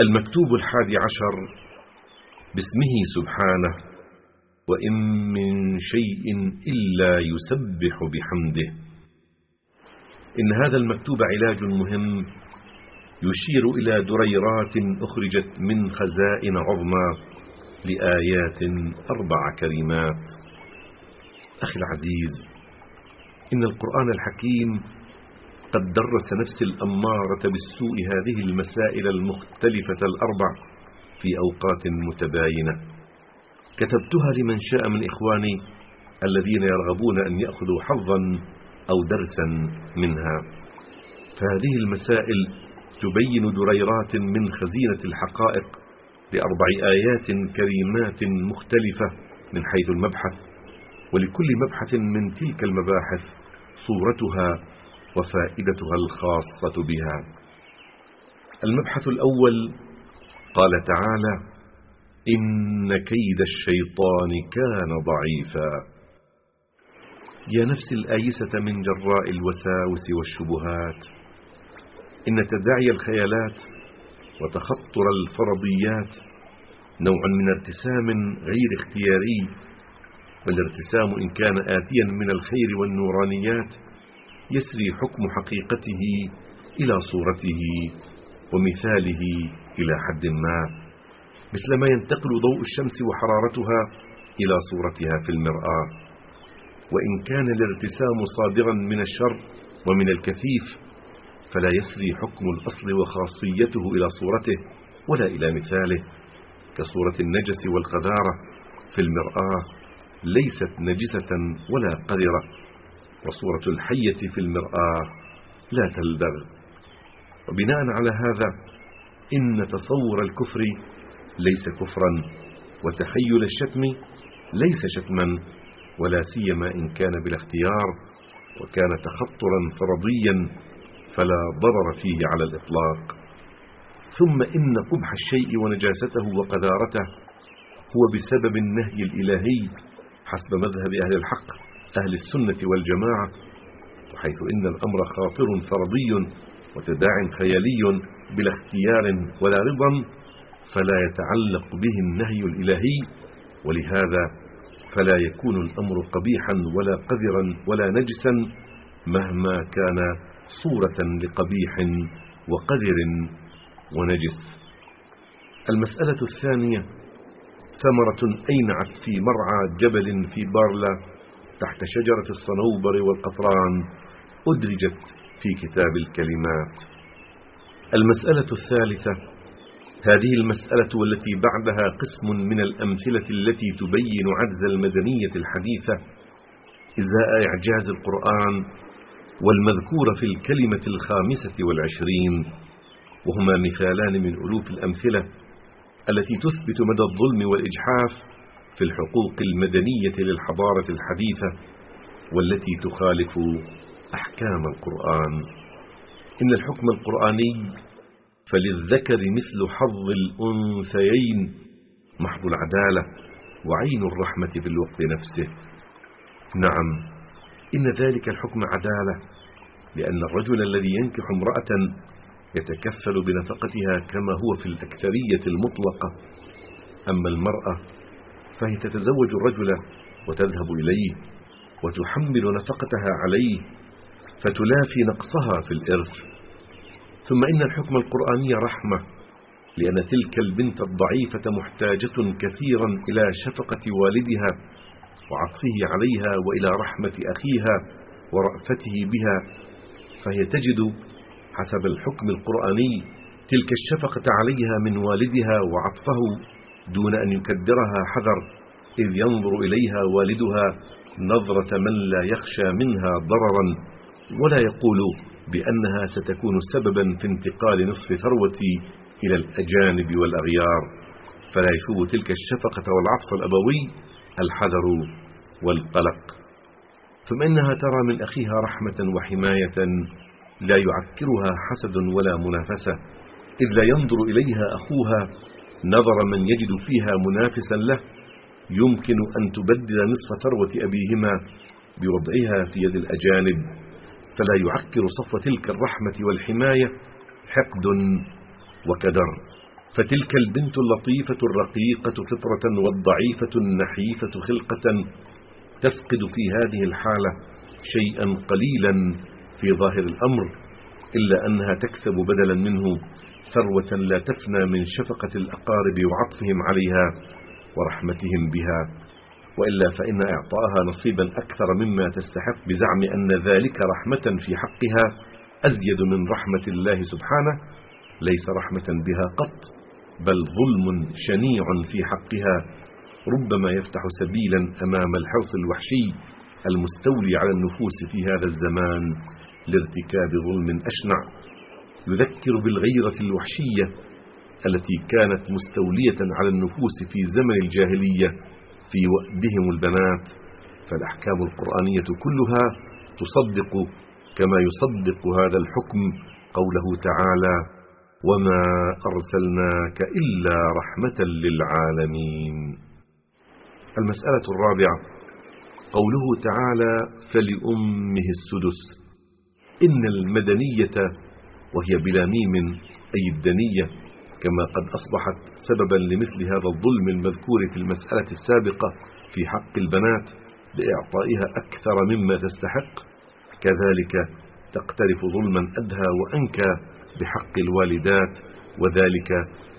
المكتوب الحادي عشر باسمه سبحانه وإن من شيء إلا يسبح بحمده. إن هذا المكتوب علاج مهم يشير إلى دريرات أخرجت من خزائن عظمى لآيات أربع كلمات أخي العزيز إن القرآن الحكيم قد درس نفس الأمارة بالسوء هذه المسائل المختلفة الأربع في أوقات متباينة. كتبتها لمن شاء من إخواني الذين يرغبون أن يأخذوا حظا أو درسا منها. فهذه المسائل تبين دريرات من خزينة الحقائق لأربع آيات كريمات مختلفة من حيث المبحث ولكل مبحث من تلك المباحث صورتها وفائدتها الخاصة بها. المبحث الأول قال تعالى إن كيد الشيطان كان ضعيفا. يا نفس الآيسة من جراء الوساوس والشبهات. إن تداعي الخيالات وتخطر الفرضيات نوع من ارتسام غير اختياري والارتسام إن كان آتيا من الخير والنورانيات يسري حكم حقيقته إلى صورته ومثاله إلى حد ما مثلما ينتقل ضوء الشمس وحرارتها إلى صورتها في المرآة. وإن كان الارتسام صادرا من الشر ومن الكثيف فلا يسري حكم الأصل وخاصيته إلى صورته ولا إلى مثاله. كصورة النجس والقذارة في المرآة ليست نجسة ولا قذرة. وصورة الحية في المرآة لا تلدغ وبناء على هذا إن تصور الكفر ليس كفرا وتخيل الشتم ليس شتما ولا سيما إن كان بالاختيار وكان تخطرا فرضيا فلا ضرر فيه على الإطلاق. ثم إن قبح الشيء ونجاسته وقذارته هو بسبب النهي الإلهي حسب مذهب أهل الحق. أهل السنة والجماعة وحيث إن الأمر خاطر فرضي وتداع خيالي بلا اختيار ولا رضا فلا يتعلق به النهي الإلهي ولهذا فلا يكون الأمر قبيحا ولا قذرا ولا نجسا مهما كان صورة لقبيح وقذر ونجس. المسألة الثانية ثمرة أينعت في مرعى جبل في بارلا تحت شجرة الصنوبر والقطران أدرجت في كتاب الكلمات. المسألة الثالثة هذه المسألة والتي بعدها قسم من الأمثلة التي تبين عجز المدنية الحديثة إزاء إعجاز القرآن والمذكور في الكلمة الخامسة والعشرين وهما مثالان من ألوف الأمثلة التي تثبت مدى الظلم والإجحاف في الحقوق المدنية للحضارة الحديثة والتي تخالف أحكام القرآن. إن الحكم القرآني فللذكر مثل حظ الأنثيين محض العدالة وعين الرحمة في الوقت نفسه. نعم إن ذلك الحكم عدالة لأن الرجل الذي ينكح امرأة يتكفل بنفقتها كما هو في الأكثرية المطلقة. أما المرأة فهي تتزوج الرجل وتذهب إليه وتحمل نفقتها عليه فتلافي نقصها في الإرث. ثم إن الحكم القرآني رحمة لأن تلك البنت الضعيفة محتاجة كثيرا إلى شفقة والدها وعطفه عليها وإلى رحمة أخيها ورأفته بها. فهي تجد حسب الحكم القرآني تلك الشفقة عليها من والدها وعطفه. دون أن يكدرها حذر إذ ينظر إليها والدها نظرة من لا يخشى منها ضررا ولا يقول بأنها ستكون سببا في انتقال نصف ثروتي إلى الأجانب والأغيار. فلا يشوب تلك الشفقة والعطف الأبوي الحذر والقلق. ثم إنها ترى من أخيها رحمة وحماية لا يعكرها حسد ولا منافسة إذ لا ينظر إليها أخوها نظر من يجد فيها منافسا له يمكن أن تبدل نصف ثروة أبيهما بوضعها في يد الأجانب. فلا يعكر صف تلك الرحمة والحماية حقد وكدر. فتلك البنت اللطيفة الرقيقة فطرة والضعيفة النحيفة خلقة تفقد في هذه الحالة شيئا قليلا في ظاهر الأمر إلا أنها تكسب بدلا منه. ثروة لا تفنى من شفقة الأقارب وعطفهم عليها ورحمتهم بها. وإلا فإن إعطاءها نصيبا أكثر مما تستحق بزعم أن ذلك رحمة في حقها أزيد من رحمة الله سبحانه. ليس رحمة بها قط بل ظلم شنيع في حقها. ربما يفتح سبيلا أمام الحرص الوحشي المستولي على النفوس في هذا الزمان لارتكاب ظلم أشنع. يذكر بالغيرة الوحشية التي كانت مستولية على النفوس في زمن الجاهلية في وأدهم البنات. فالأحكام القرآنية كلها تصدق كما يصدق هذا الحكم قوله تعالى وما أرسلناك إلا رحمة للعالمين. المسألة الرابعة قوله تعالى فلأمه السدس. إن المدنية وهي بلا ميم أي الدنية كما قد أصبحت سببا لمثل هذا الظلم المذكور في المسألة السابقة في حق البنات بإعطائها أكثر مما تستحق. كذلك تقترف ظلما أدهى وأنكى بحق الوالدات وذلك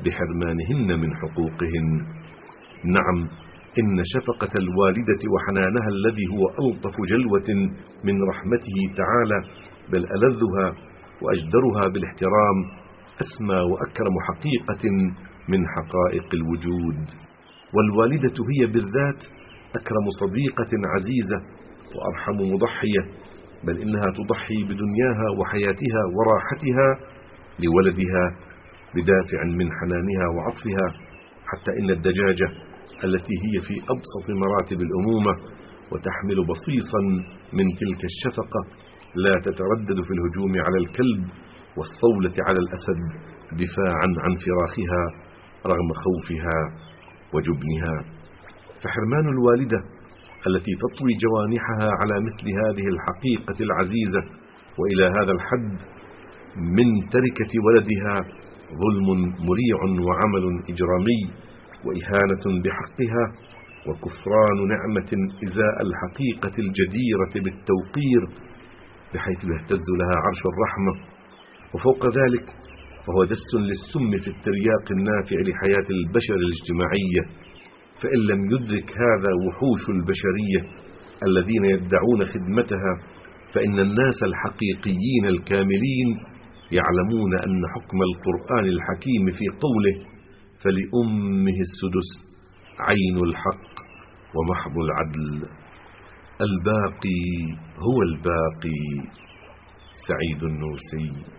بحرمانهن من حقوقهن. نعم إن شفقة الوالدة وحنانها الذي هو ألطف جلوة من رحمته تعالى بل ألذها وأجدرها بالاحترام أسمى وأكرم حقيقة من حقائق الوجود. والوالدة هي بالذات أكرم صديقة عزيزة وأرحم مضحية بل إنها تضحي بدنياها وحياتها وراحتها لولدها بدافع من حنانها وعطفها حتى إن الدجاجة التي هي في أبسط مراتب الأمومة وتحمل بصيصا من تلك الشفقة لا تتردد في الهجوم على الكلب والصولة على الأسد دفاعا عن فراخها رغم خوفها وجبنها. فحرمان الوالدة التي تطوي جوانحها على مثل هذه الحقيقة العزيزة وإلى هذا الحد من تركة ولدها ظلم مريع وعمل إجرامي وإهانة بحقها وكفران نعمة إزاء الحقيقة الجديرة بالتوقير بحيث يهتز لها عرش الرحمة. وفوق ذلك فهو دس للسم في الترياق النافع لحياة البشر الاجتماعية. فإن لم يدرك هذا وحوش البشرية الذين يدعون خدمتها فإن الناس الحقيقيين الكاملين يعلمون أن حكم القرآن الحكيم في قوله فلأمه السدس عين الحق ومحض العدل. الباقي هو الباقي. سعيد النوسي.